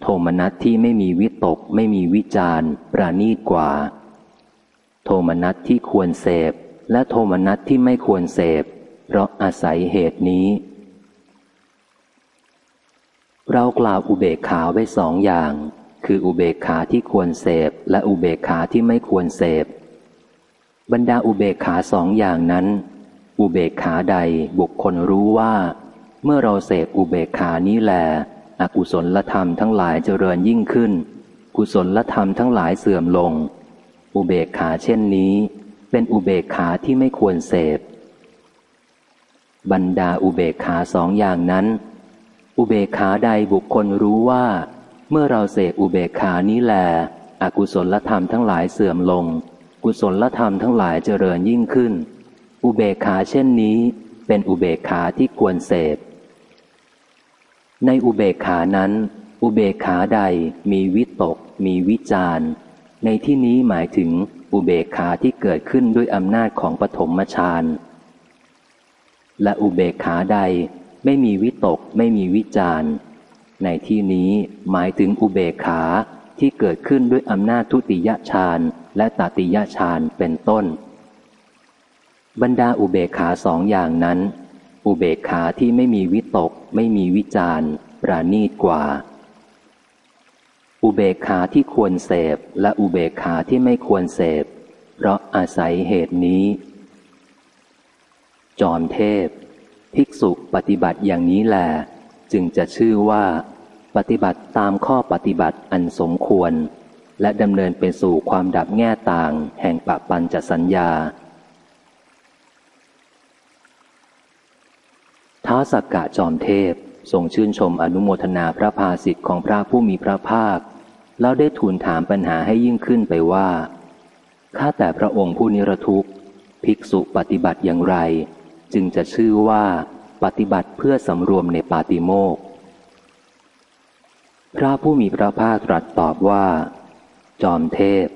โทมนัสที่ไม่มีวิตก ไม่มีวิจารประณีตกว่า โทมนัสที่ควรเสพ และโทมนัสที่ไม่ควรเสพ เพราะอาศัยเหตุนี้ เรากล่าวอุเบกขาไว้สองอย่าง คืออุเบกขาที่ควรเสพ และอุเบกขาที่ไม่ควรเสพ บรรดาอุเบกขาสองอย่างนั้น อุเบกขาใดบุคคลรู้ว่า เมื่อเราเสพอุเบกขานี้แล อกุศลธรรมทั้งหลายเจริญยิ่งขึ้น กุศลธรรมทั้งหลายเสื่อมลง อุเบกขาเช่นนี้ เป็นอุเบกขาที่ไม่ควรเสพ บรรดาอุเบกขาสองอย่างนั้น อุเบกขาใดบุคคลรู้ว่า เมื่อเราเสพอุเบกขานี้แล อกุศลธรรมทั้งหลายเสื่อมลง กุศลธรรมทั้งหลายเจริญยิ่งขึ้น อุเบกขาเช่นนี้เป็นอุเบกขาที่ควรเสพ ในอุเบกขานั้น อุเบกขาใดมีวิตก มีวิจารในที่นี้หมายถึงอุเบกขาที่เกิดขึ้นด้วยอำนาจของปฐมฌานและอุเบกขาใดไม่มีวิตกไม่มีวิจารในที่นี้หมายถึงอุเบกขาที่เกิดขึ้นด้วยอำนาจทุติยฌาน และตติยฌานเป็นต้น บรรดาอุเบกขาสองอย่างนั้น อุเบกขาที่ไม่มีวิตก ไม่มีวิจารปราณีตกว่า อุเบกขาที่ควรเสพและอุเบกขาที่ไม่ควรเสพ เพราะอาศัยเหตุนี้ จอมเทพ ภิกษุปฏิบัติอย่างนี้แหลจึงจะชื่อว่า ปฏิบัติตามข้อปฏิบัติอันสมควร และดำเนินไปสู่ความดับแง่ต่างแห่งปะปัญจสัญญา ท้าสักกะจอมเทพทรงชื่นชมอนุโมทนาพระภาสิทธิ์ของพระผู้มีพระภาค แล้วได้ทูลถามปัญหาให้ยิ่งขึ้นไปว่า ข้าแต่พระองค์ผู้นิรทุกข์ ภิกษุปฏิบัติอย่างไร จึงจะชื่อว่าปฏิบัติเพื่อสำรวมในปาติโมกพระผู้มีพระภาคตรัสตอบว่า จอมเทพ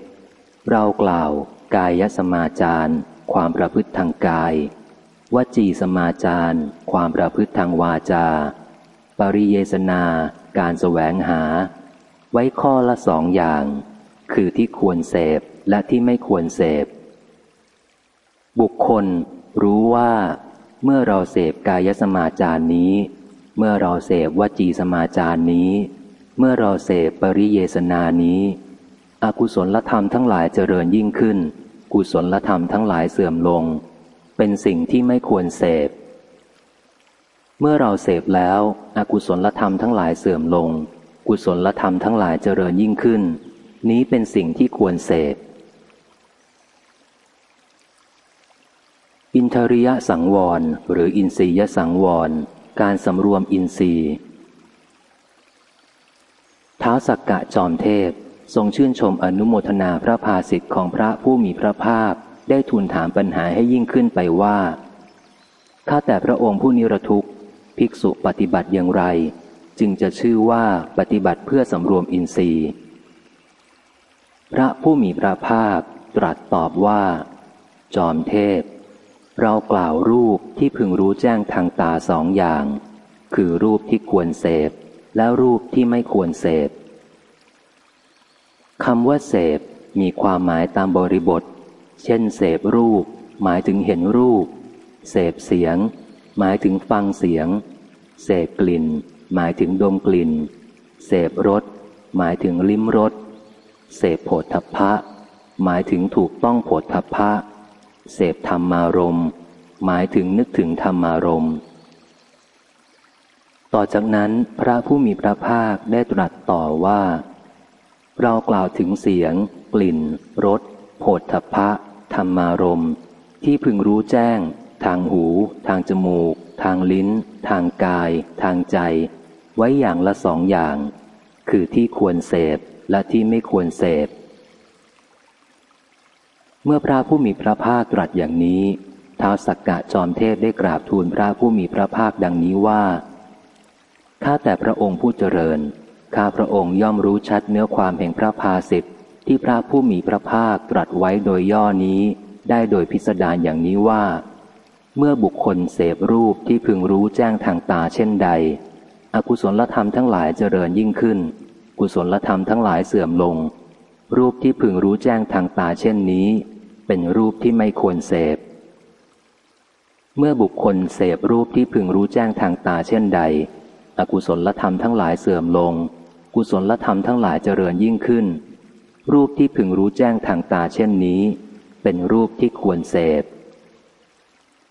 เรากล่าวกายสมาจารความประพฤติทางกาย วจีสมาจารความประพฤติทางวาจา ปริเยสนาการแสวงหา ไว้ข้อละสองอย่าง คือที่ควรเสพและที่ไม่ควรเสพ บุคคลรู้ว่า เมื่อเราเสพกายสมาจารนี้ เมื่อเราเสพวจีสมาจารนี้ เมื่อเราเสพปริเยสนานี้ อกุศลธรรมทั้งหลายเจริญยิ่งขึ้น กุศลธรรมทั้งหลายเสื่อมลง เป็นสิ่งที่ไม่ควรเสพ เมื่อเราเสพแล้วอกุศลธรรมทั้งหลายเสื่อมลง กุศลธรรมทั้งหลายเจริญยิ่งขึ้น นี้เป็นสิ่งที่ควรเสพ อินทริยสังวร หรืออินทรียสังวร การสำรวมอินทรีย์ท้าสักกะจอมเทพ ทรงชื่นชมอนุโมทนาพระภาสิทธิ์ของพระผู้มีพระภาค ได้ทูลถามปัญหาให้ยิ่งขึ้นไปว่า ข้าแต่พระองค์ผู้นิรทุกข์ ภิกษุปฏิบัติอย่างไร จึงจะชื่อว่าปฏิบัติเพื่อสำรวมอินทรีย์ พระผู้มีพระภาคตรัสตอบว่า จอมเทพ เรากล่าวรูปที่พึงรู้แจ้งทางตาสองอย่าง คือรูปที่ควรเสพ และรูปที่ไม่ควรเสพ คำว่าเสพมีความหมายตามบริบท เช่น เสพรูป หมายถึงเห็นรูป เสพเสียง หมายถึงฟังเสียง เสพกลิ่น หมายถึงดมกลิ่น เสพรส หมายถึงลิ้มรส เสพโผฏฐพะ หมายถึงถูกต้องโผฏฐพพะเสพธรรมารมหมายถึงนึกถึงธรรมารมต่อจากนั้นพระผู้มีพระภาคได้ตรัสต่อว่า เรากล่าวถึงเสียง กลิ่นรสโผฏฐพพะ ธรรมารมที่พึงรู้แจ้ง ทางหู ทางจมูก ทางลิ้น ทางกาย ทางใจ ไว้อย่างละสองอย่าง คือที่ควรเสพและที่ไม่ควรเสพ เมื่อพระผู้มีพระภาคตรัสอย่างนี้ท้าวสักกะจอมเทพได้กราบทูลพระผู้มีพระภาคดังนี้ว่า ข้าแต่พระองค์ผู้เจริญ ข้าพระองค์ย่อมรู้ชัดเนื้อความแห่งพระภาสิทธิที่พระผู้มีพระภาคตรัสไว้โดยย่อนี้ ได้โดยพิสดารอย่างนี้ว่า เมื่อบุคคลเสพรูปที่พึงรู้แจ้งทางตาเช่นใด อกุศลธรรมทั้งหลายเจริญยิ่งขึ้น กุศลธรรมทั้งหลายเสื่อมลง รูปที่พึงรู้แจ้งทางตาเช่นนี้ เป็นรูปที่ไม่ควรเสพ เมื่อบุคคลเสพรูปที่พึงรู้แจ้งทางตาเช่นใด อกุศลธรรมทั้งหลายเสื่อมลง กุศลธรรมทั้งหลายเจริญยิ่งขึ้น รูปที่พึงรู้แจ้งทางตาเช่นนี้ เป็นรูปที่ควรเสพ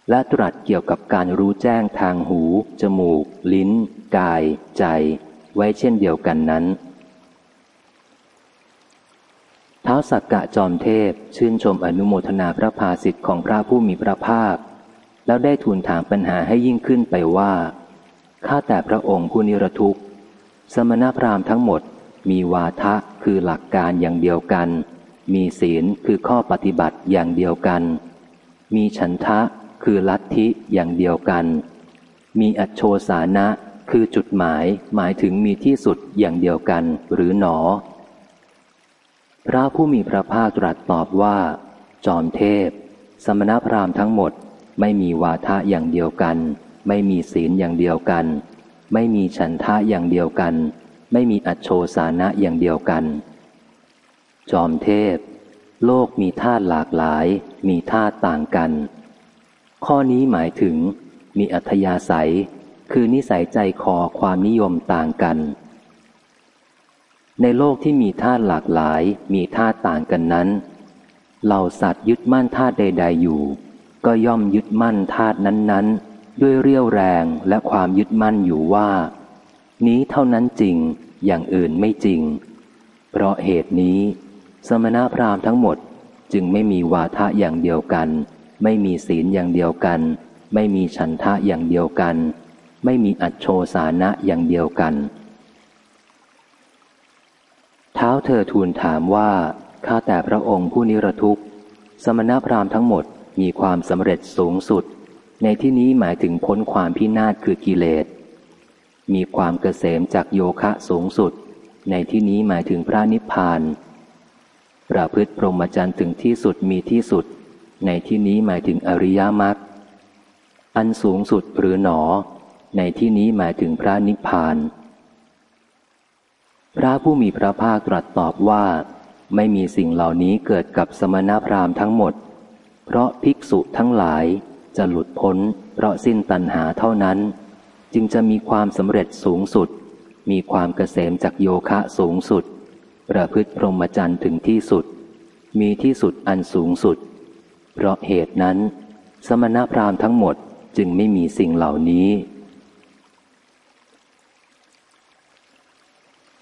และตรัสเกี่ยวกับการรู้แจ้งทางหู จมูก ลิ้น กาย ใจ ไว้เช่นเดียวกันนั้นท้าสักกะจอมเทพชื่นชมอนุโมทนาพระภาสิทธิ์ของพระผู้มีพระภาค แล้วได้ทูลถามปัญหาให้ยิ่งขึ้นไปว่า ข้าแต่พระองค์ผู้นิรทุกข์ สมณพราหมณ์ทั้งหมด มีวาทะคือหลักการอย่างเดียวกัน มีศีลคือข้อปฏิบัติอย่างเดียวกัน มีฉันทะคือลัทธิอย่างเดียวกัน มีอัจโชสานะคือจุดหมายหมายถึงมีที่สุดอย่างเดียวกันหรือหนอ พระผู้มีพระภาคตรัสตอบว่า จอมเทพ สมณพราหมณ์ทั้งหมดไม่มีวาทะอย่างเดียวกัน ไม่มีศีลอย่างเดียวกัน ไม่มีฉันทะอย่างเดียวกัน ไม่มีอัจโชสานะอย่างเดียวกัน จอมเทพ โลกมีธาตุหลากหลาย มีธาตุต่างกัน ข้อนี้หมายถึง มีอัธยาศัย คือนิสัยใจคอความนิยมต่างกัน ในโลกที่มีธาตุหลากหลาย มีธาตุต่างกันนั้นเหล่าสัตว์ยึดมั่นธาตุใด ๆอยู่ ก็ย่อมยึดมั่นธาตุนั้นๆ ด้วยเรี่ยวแรงและความยึดมั่นอยู่ว่า นี้เท่านั้นจริงอย่างอื่นไม่จริง เพราะเหตุนี้ สมณพราหมณ์ทั้งหมดจึงไม่มีวาทะอย่างเดียวกัน ไม่มีศีลอย่างเดียวกัน ไม่มีฉันทะอย่างเดียวกัน ไม่มีอัจโชสานะอย่างเดียวกันเท้าเธอทูลถามว่าข้าแต่พระองค์ผู้นิรทุกข์ สมณพราหมณ์ทั้งหมดมีความสำเร็จสูงสุด ในที่นี้หมายถึงพ้นความพินาศคือกิเลส มีความเกษมจากโยคะสูงสุด ในที่นี้หมายถึงพระนิพพาน ประพฤติพรหมจรรย์ถึงที่สุดมีที่สุด ในที่นี้หมายถึงอริยมรรค อันสูงสุดหรือหนอ ในที่นี้หมายถึงพระนิพพาน พระผู้มีพระภาคตรัสตอบว่า ไม่มีสิ่งเหล่านี้เกิดกับสมณพราหมณ์ทั้งหมด เพราะภิกษุทั้งหลาย จะหลุดพ้น เพราะสิ้นตัณหาเท่านั้น จึงจะมีความสำเร็จสูงสุด มีความเกษมจากโยคะสูงสุด ประพฤติพรหมจรรย์ถึงที่สุด มีที่สุดอันสูงสุด เพราะเหตุนั้น สมณพราหมณ์ทั้งหมดจึงไม่มีสิ่งเหล่านี้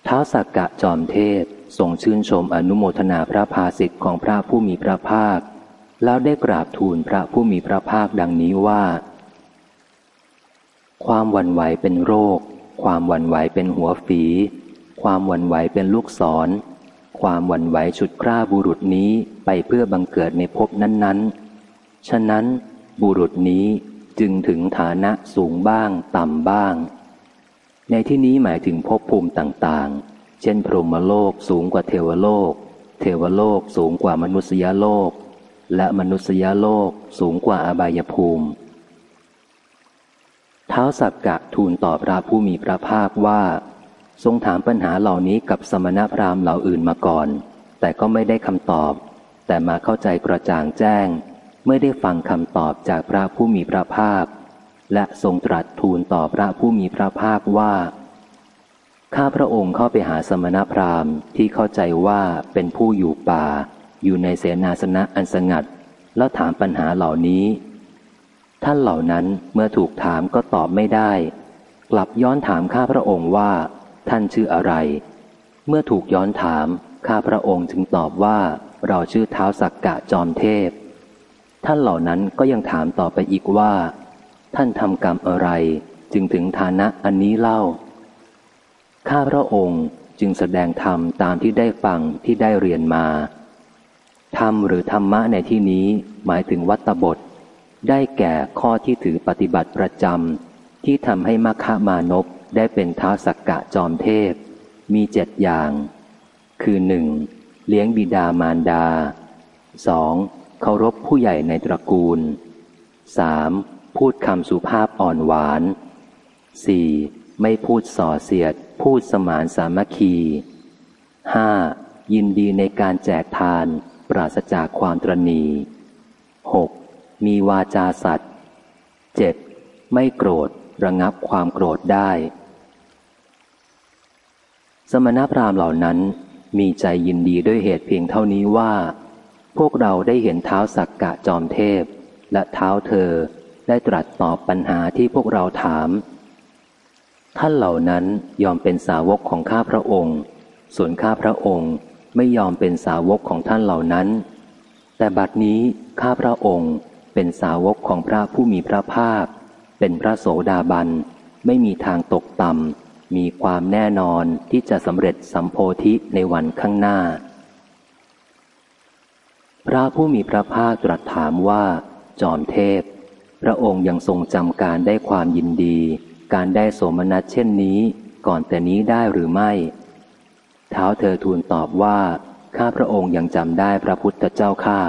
ท้าวสักกะจอมเทพทรงชื่นชมอนุโมทนาพระภาสิทธิ์ของพระผู้มีพระภาค แล้วได้กราบทูลพระผู้มีพระภาคดังนี้ว่า ความวันไหวเป็นโรค ความวันไหวเป็นหัวฝี ความวันไหวเป็นลูกศร ความวันไหวฉุดคร่าบุรุษนี้ไปเพื่อบังเกิดในภพนั้น ๆ ฉะนั้นบุรุษนี้จึงถึงฐานะสูงบ้าง ต่ำบ้าง ในที่นี้หมายถึงภพภูมิต่างๆ เช่นพรหมโลกสูงกว่าเทวโลก เทวโลกสูงกว่ามนุษยโลก และมนุษยโลกสูงกว่าอบายภูมิ เท้าสักกะทูลตอบพระผู้มีพระภาคว่า ทรงถามปัญหาเหล่านี้กับสมณพราหมณ์เหล่าอื่นมาก่อน แต่ก็ไม่ได้คำตอบ แต่มาเข้าใจกระจ่างแจ้ง เมื่อได้ฟังคำตอบจากพระผู้มีพระภาค และทรงตรัสทูลต่อพระผู้มีพระภาคว่าข้าพระองค์เข้าไปหาสมณพราหมณ์ที่เข้าใจว่าเป็นผู้อยู่ป่า อยู่ในเสนาสนะอันสงัด แล้วถามปัญหาเหล่านี้ ท่านเหล่านั้นเมื่อถูกถามก็ตอบไม่ได้ กลับย้อนถามข้าพระองค์ว่า ท่านชื่ออะไร เมื่อถูกย้อนถาม ข้าพระองค์จึงตอบว่าเราชื่อเท้าสักกะจอมเทพ ท่านเหล่านั้นก็ยังถามต่อไปอีกว่า ท่านทำกรรมอะไร จึงถึงฐานะอันนี้เล่า ข้าพระองค์จึงแสดงธรรมตามที่ได้ฟังที่ได้เรียนมา ธรรมหรือธรรมะในที่นี้หมายถึงวัตบท ได้แก่ข้อที่ถือปฏิบัติประจำที่ทำให้มัคคามานพได้เป็นท้าสักกะจอมเทพ มีเจ็ดอย่าง คือหนึ่งเลี้ยงบิดามารดาสองเคารพผู้ใหญ่ในตระกูลสามพูดคำสุภาพอ่อนหวานสี่ไม่พูดส่อเสียด พูดสมานสามัคคีห้ายินดีในการแจกทาน ปราศจากความตรณีหกมีวาจาสัตว์เจ็ดไม่โกรธระงับความโกรธได้ สมณพราหมณ์เหล่านั้นมีใจยินดีด้วยเหตุเพียงเท่านี้ว่า พวกเราได้เห็นเท้าสักกะจอมเทพ และเท้าเธอได้ตรัสตอบปัญหาที่พวกเราถาม ท่านเหล่านั้นยอมเป็นสาวกของข้าพระองค์ ส่วนข้าพระองค์ ไม่ยอมเป็นสาวกของท่านเหล่านั้น แต่บัดนี้ข้าพระองค์เป็นสาวกของพระผู้มีพระภาค เป็นพระโสดาบัน ไม่มีทางตกต่ำ มีความแน่นอนที่จะสำเร็จสัมโพธิในวันข้างหน้า พระผู้มีพระภาคตรัสถามว่า จอมเทพ พระองค์ยังทรงจำการได้ความยินดี การได้โสมนัสเช่นนี้ ก่อนแต่นี้ได้หรือไม่ เท้าเธอทูลตอบว่า ข้าพระองค์ยังจำได้พระพุทธเจ้าข้า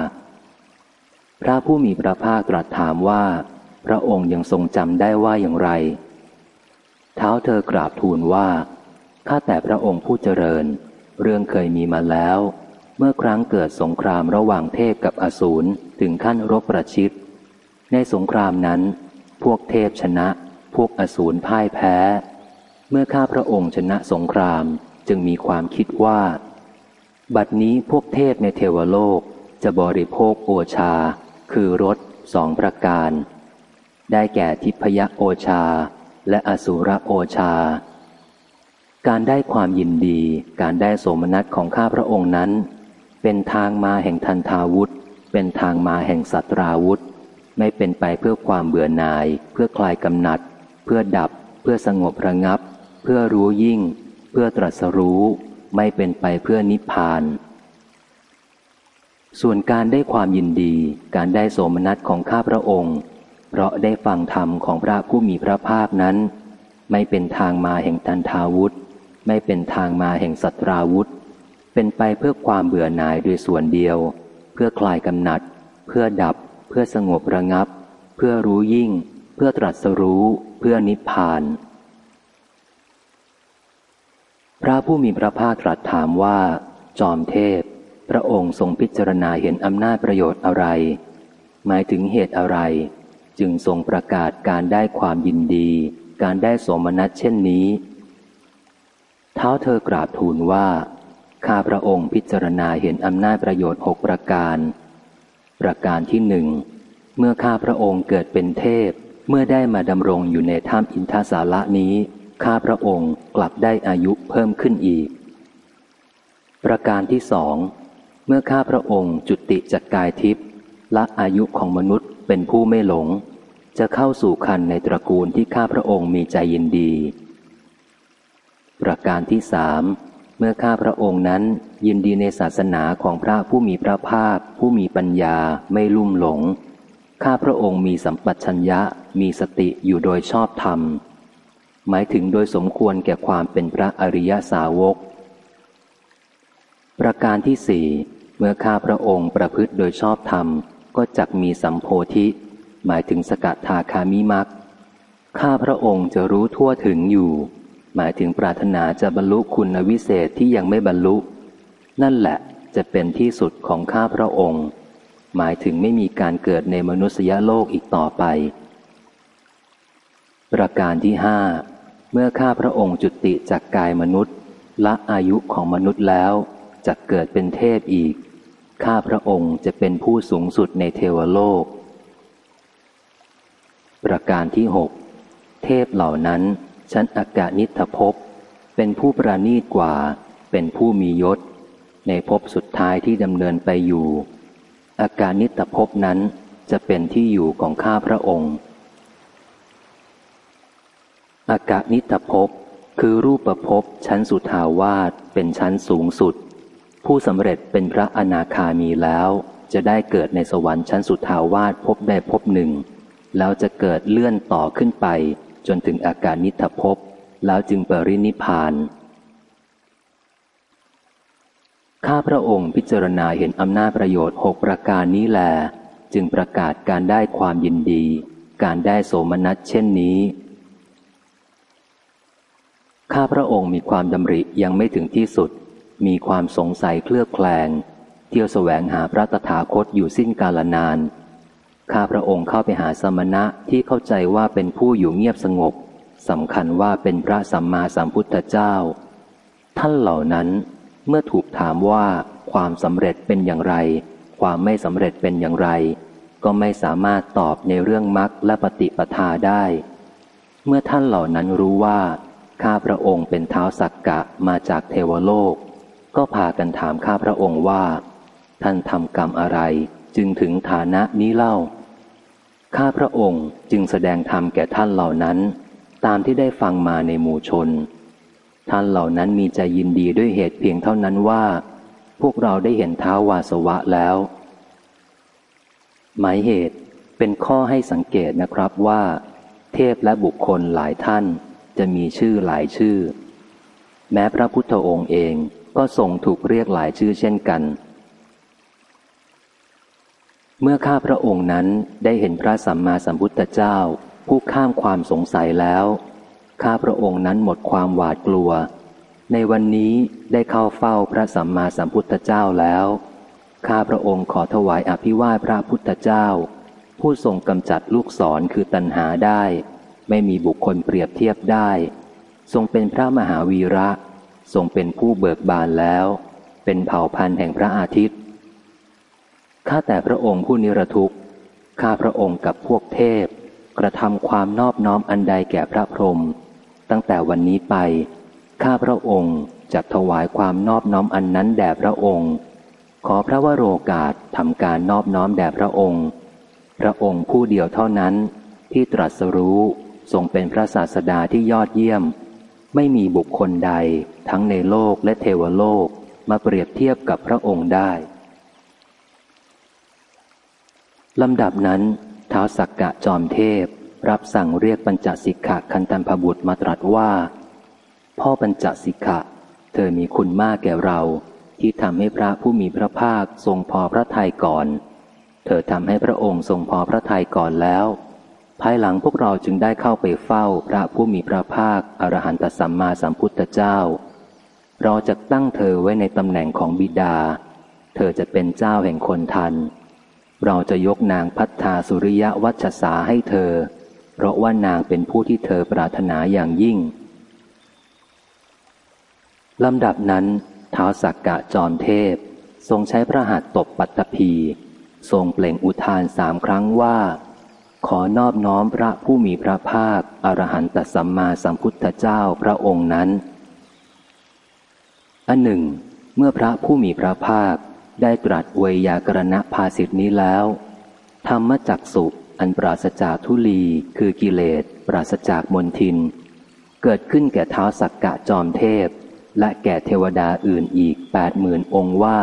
พระผู้มีพระภาคตรัสถามว่า พระองค์ยังทรงจำได้ว่าอย่างไร เท้าเธอกราบทูลว่า ข้าแต่พระองค์ผู้เจริญ เรื่องเคยมีมาแล้ว เมื่อครั้งเกิดสงครามระหว่างเทพกับอสูรถึงขั้นรบประชิด ในสงครามนั้น พวกเทพชนะ พวกอสูรพ่ายแพ้ เมื่อข้าพระองค์ชนะสงคราม จึงมีความคิดว่า บัดนี้พวกเทพในเทวโลกจะบริโภคโอชา คือรสสองประการ ได้แก่ทิพยโอชา และอสุรโอชา การได้ความยินดี การได้โสมนัสของข้าพระองค์นั้น เป็นทางมาแห่งทันทาวุธ เป็นทางมาแห่งสัตราวุธ ไม่เป็นไปเพื่อความเบื่อหน่าย เพื่อคลายกำหนัด เพื่อดับ เพื่อสงบระงับ เพื่อรู้ยิ่ง เพื่อตรัสรู้ไม่เป็นไปเพื่อนิพพาน ส่วนการได้ความยินดี การได้โสมนัสของข้าพระองค์ เพราะได้ฟังธรรมของพระผู้มีพระภาคนั้น ไม่เป็นทางมาแห่งตันทาวุธ ไม่เป็นทางมาแห่งสัตราวุธ เป็นไปเพื่อความเบื่อหน่ายโดยส่วนเดียว เพื่อคลายกำหนัด เพื่อดับ เพื่อสงบระงับ เพื่อรู้ยิ่ง เพื่อตรัสรู้ เพื่อนิพพาน พระผู้มีพระภาคตรัสถามว่า จอมเทพ พระองค์ทรงพิจารณาเห็นอำนาจประโยชน์อะไร หมายถึงเหตุอะไร จึงทรงประกาศการได้ความยินดี การได้สมนัตเช่นนี้ เท้าเธอกราบทูลว่า ข้าพระองค์พิจารณาเห็นอำนาจประโยชน์หกประการ ประการที่หนึ่งเมื่อข้าพระองค์เกิดเป็นเทพ เมื่อได้มาดำรงอยู่ในถ้ำอินทสาระนี้ ข้าพระองค์กลับได้อายุเพิ่มขึ้นอีก ประการที่สองเมื่อข้าพระองค์จุติจากกายทิพย์ละอายุของมนุษย์เป็นผู้ไม่หลง จะเข้าสู่คันในตระกูลที่ข้าพระองค์มีใจยินดี ประการที่สามเมื่อข้าพระองค์นั้นยินดีในศาสนาของพระผู้มีพระภาค ผู้มีปัญญาไม่ลุ่มหลง ข้าพระองค์มีสัมปัชัญญะมีสติอยู่โดยชอบธรรม หมายถึงโดยสมควรแก่ความเป็นพระอริยสาวก ประการที่สี่เมื่อข้าพระองค์ประพฤติโดยชอบธรรม ก็จักมีสัมโพธิ หมายถึงสกัดทาคามิมักข้าพระองค์จะรู้ทั่วถึงอยู่ หมายถึงปรารถนาจะบรรลุคุณวิเศษที่ยังไม่บรรลุ นั่นแหละจะเป็นที่สุดของข้าพระองค์ หมายถึงไม่มีการเกิดในมนุษยโลกอีกต่อไป ประการที่ห้าเมื่อข้าพระองค์จุติจากกายมนุษย์ ละอายุของมนุษย์แล้วจะเกิดเป็นเทพอีก ข้าพระองค์จะเป็นผู้สูงสุดในเทวโลก ประการที่หกเทพเหล่านั้น ชั้นอากาศนิทภพ เป็นผู้ประณีตกว่า เป็นผู้มียศ ในภพสุดท้ายที่ดำเนินไปอยู่ อาการนิตภพนั้นจะเป็นที่อยู่ของข้าพระองค์ อากานิตภพคือรูปประพชั้นสุทาวาสเป็นชั้นสูงสุด ผู้สำเร็จเป็นพระอนาคามีแล้ว จะได้เกิดในสวรรค์ชั้นสุทาวาสพบได้พบหนึ่ง แล้วจะเกิดเลื่อนต่อขึ้นไป จนถึงอาการนิทภพแล้วจึงปรินิพาน ข้าพระองค์พิจารณาเห็นอำนาจประโยชน์หกประการนี้แล จึงประกาศการได้ความยินดี การได้โสมนัสเช่นนี้ ข้าพระองค์มีความดำริยังไม่ถึงที่สุด มีความสงสัยเคลือบแคลง เที่ยวแสวงหาพระตถาคตอยู่สิ้นกาลนาน ข้าพระองค์เข้าไปหาสมณะที่เข้าใจว่าเป็นผู้อยู่เงียบสงบสำคัญว่าเป็นพระสัมมาสัมพุทธเจ้า ท่านเหล่านั้นเมื่อถูกถามว่าความสำเร็จเป็นอย่างไร ความไม่สำเร็จเป็นอย่างไร ก็ไม่สามารถตอบในเรื่องมรรคและปฏิปทาได้ เมื่อท่านเหล่านั้นรู้ว่า ข้าพระองค์เป็นเท้าสักกะมาจากเทวโลก ก็พากันถามข้าพระองค์ว่า ท่านทำกรรมอะไรจึงถึงฐานะนี้เล่า ข้าพระองค์จึงแสดงธรรมแก่ท่านเหล่านั้น ตามที่ได้ฟังมาในหมู่ชน ท่านเหล่านั้นมีใจยินดีด้วยเหตุเพียงเท่านั้นว่า พวกเราได้เห็นเท้าวาสวะแล้ว หมายเหตุเป็นข้อให้สังเกตนะครับว่า เทพและบุคคลหลายท่าน จะมีชื่อหลายชื่อ แม้พระพุทธองค์เองก็ทรงถูกเรียกหลายชื่อเช่นกัน เมื่อข้าพระองค์นั้นได้เห็นพระสัมมาสัมพุทธเจ้า ผู้ข้ามความสงสัยแล้ว ข้าพระองค์นั้นหมดความหวาดกลัว ในวันนี้ได้เข้าเฝ้าพระสัมมาสัมพุทธเจ้าแล้ว ข้าพระองค์ขอถวายอภิวาทพระพุทธเจ้า ผู้ทรงกำจัดลูกศรคือตัณหาได้ ไม่มีบุคคลเปรียบเทียบได้ ทรงเป็นพระมหาวีระ ทรงเป็นผู้เบิกบานแล้ว เป็นเผ่าพันธุ์แห่งพระอาทิตย์ ข้าแต่พระองค์ผู้นิรทุกข์ ข้าพระองค์กับพวกเทพ กระทำความนอบน้อมอันใดแก่พระพรหม ตั้งแต่วันนี้ไป ข้าพระองค์จะถวายความนอบน้อมอันนั้นแด่พระองค์ ขอพระวโรกาสทำการนอบน้อมแด่พระองค์ พระองค์ผู้เดียวเท่านั้นที่ตรัสรู้ ทรงเป็นพระศาสดาที่ยอดเยี่ยม ไม่มีบุคคลใด ทั้งในโลกและเทวโลกมาเปรียบเทียบกับพระองค์ได้ลำดับนั้นท้าวสักกะจอมเทพ รับสั่งเรียกปัญจสิกขะคันตันพบุตรมาตรัสว่า พ่อปัญจสิกขะ เธอมีคุณมากแก่เรา ที่ทำให้พระผู้มีพระภาคทรงพอพระทัยก่อน เธอทำให้พระองค์ทรงพอพระทัยก่อนแล้ว ภายหลังพวกเราจึงได้เข้าไปเฝ้าพระผู้มีพระภาคอรหันตสัมมาสัมพุทธเจ้า เราจะตั้งเธอไว้ในตำแหน่งของบิดา เธอจะเป็นเจ้าแห่งคนทัน เราจะยกนางพัฒนาสุริยวัชสาให้เธอ เพราะว่านางเป็นผู้ที่เธอปรารถนาอย่างยิ่งลำดับนั้นท้าวสักกะจอมเทพ ทรงใช้พระหัตถ์ตบปัตตภีทรงเปล่งอุทานสามครั้งว่า ขอนอบน้อมพระผู้มีพระภาค อรหันตสัมมาสัมพุทธเจ้าพระองค์นั้น อันหนึ่ง เมื่อพระผู้มีพระภาคได้ตรัสเวยากรณภาสิทธินี้แล้ว ธรรมจักสุอันปราศจากทุลีคือกิเลส ปราศจากมนทิน เกิดขึ้นแก่เท้าสักกะจอมเทพ และแก่เทวดาอื่นอีกแปดหมื่นองค์ว่า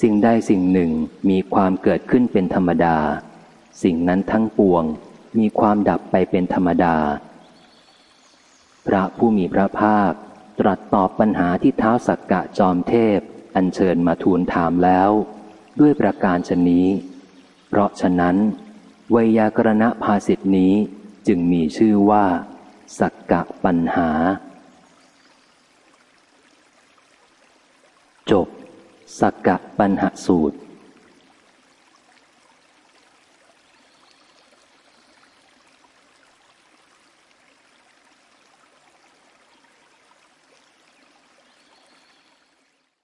สิ่งใดสิ่งหนึ่งมีความเกิดขึ้นเป็นธรรมดา สิ่งนั้นทั้งปวงมีความดับไปเป็นธรรมดา พระผู้มีพระภาค ตรัสตอบปัญหาที่เท้าสักกะจอมเทพ อัญเชิญมาทูลถามแล้ว ด้วยประการชนนี้ เพราะฉะนั้นวยากรณภาสิทธินี้จึงมีชื่อว่า สักกะปัญหา จบ สักกะปัญหาสูตร